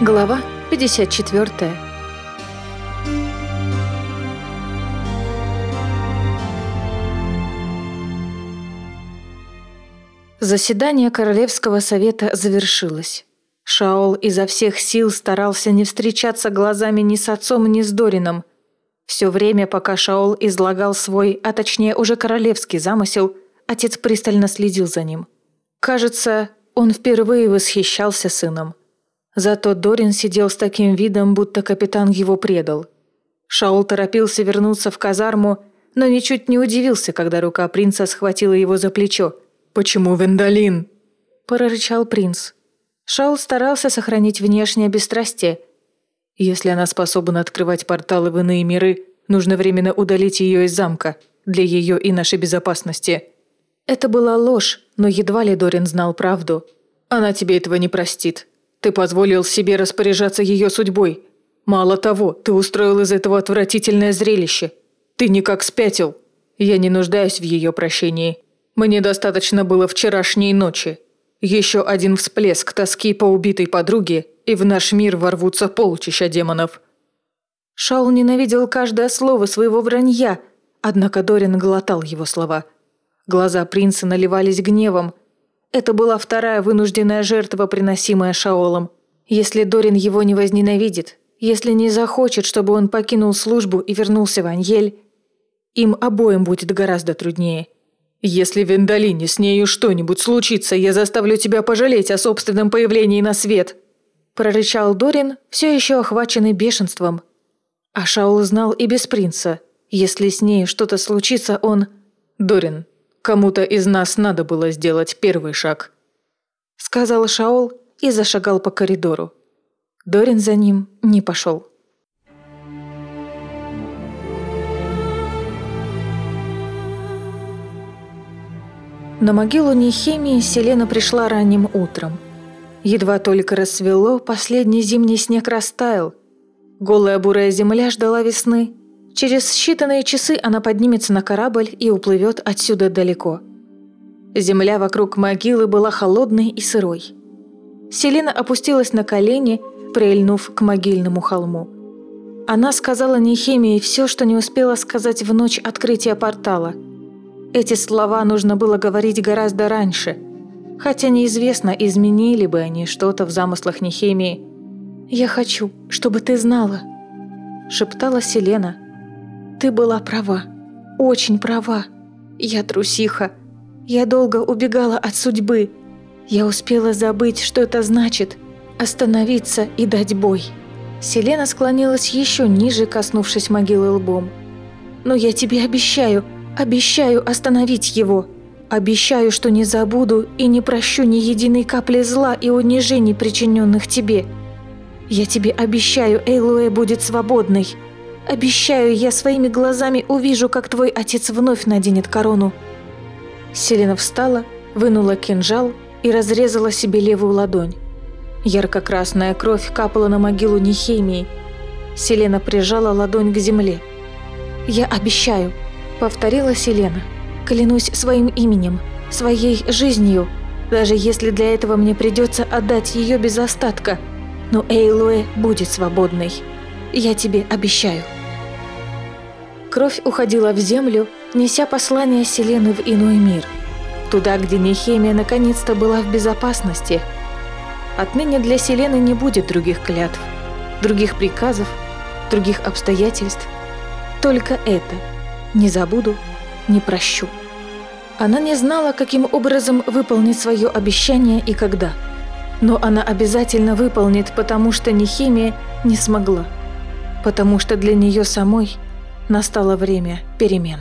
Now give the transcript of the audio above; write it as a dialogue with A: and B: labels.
A: Глава 54 Заседание Королевского совета завершилось. Шаол изо всех сил старался не встречаться глазами ни с отцом, ни с Дорином. Все время, пока Шаол излагал свой, а точнее уже королевский замысел, отец пристально следил за ним. Кажется, он впервые восхищался сыном. Зато Дорин сидел с таким видом, будто капитан его предал. Шаол торопился вернуться в казарму, но ничуть не удивился, когда рука принца схватила его за плечо.
B: «Почему Вендалин?»
A: – прорычал принц. Шаул старался сохранить внешнее бесстрастие.
B: «Если она способна открывать порталы в иные миры, нужно временно удалить ее из замка, для ее и нашей безопасности».
A: Это была ложь, но едва ли Дорин знал правду.
B: «Она тебе этого не простит. Ты позволил себе распоряжаться ее судьбой. Мало того, ты устроил из этого отвратительное зрелище. Ты никак спятил. Я не нуждаюсь в ее прощении. Мне достаточно было вчерашней ночи. Еще один всплеск тоски по убитой подруге, и в наш мир ворвутся полчища демонов».
A: Шаул ненавидел каждое слово своего вранья, однако Дорин глотал его слова – Глаза принца наливались гневом. Это была вторая вынужденная жертва, приносимая Шаолом. Если Дорин его не возненавидит, если не захочет, чтобы он покинул службу и вернулся в Аньель, им обоим будет гораздо труднее.
B: «Если в Вендалине с нею что-нибудь случится, я заставлю тебя пожалеть о собственном появлении на свет!»
A: Прорычал Дорин, все еще охваченный бешенством. А Шаул знал и без принца. Если с ней что-то случится, он...
B: «Дорин, Кому-то из нас надо было сделать первый шаг», —
A: сказал Шаол и зашагал по коридору. Дорин за ним не пошел. На могилу Нехемии Селена пришла ранним утром. Едва только рассвело, последний зимний снег растаял. Голая бурая земля ждала весны, Через считанные часы она поднимется на корабль и уплывет отсюда далеко. Земля вокруг могилы была холодной и сырой. Селена опустилась на колени, прильнув к могильному холму. Она сказала Нехемии все, что не успела сказать в ночь открытия портала. Эти слова нужно было говорить гораздо раньше, хотя неизвестно, изменили бы они что-то в замыслах Нехемии. «Я хочу, чтобы ты знала», – шептала Селена – ты была права. Очень права. Я трусиха. Я долго убегала от судьбы. Я успела забыть, что это значит – остановиться и дать бой. Селена склонилась еще ниже, коснувшись могилы лбом. «Но я тебе обещаю, обещаю остановить его. Обещаю, что не забуду и не прощу ни единой капли зла и унижений, причиненных тебе. Я тебе обещаю, Эйлуэ будет свободной. Обещаю, я своими глазами увижу, как твой отец вновь наденет корону». Селена встала, вынула кинжал и разрезала себе левую ладонь. Ярко-красная кровь капала на могилу Нехемии. Селена прижала ладонь к земле. «Я обещаю», — повторила Селена. «Клянусь своим именем, своей жизнью, даже если для этого мне придется отдать ее без остатка. Но Эйлуэ будет свободной. Я тебе обещаю». Кровь уходила в землю, неся послание Селены в иной мир. Туда, где Нехемия наконец-то была в безопасности. Отныне для Селены не будет других клятв, других приказов, других обстоятельств. Только это. Не забуду, не прощу. Она не знала, каким образом выполнить свое обещание и когда. Но она обязательно выполнит, потому что Нехемия не смогла. Потому что для нее самой – Настало время перемен.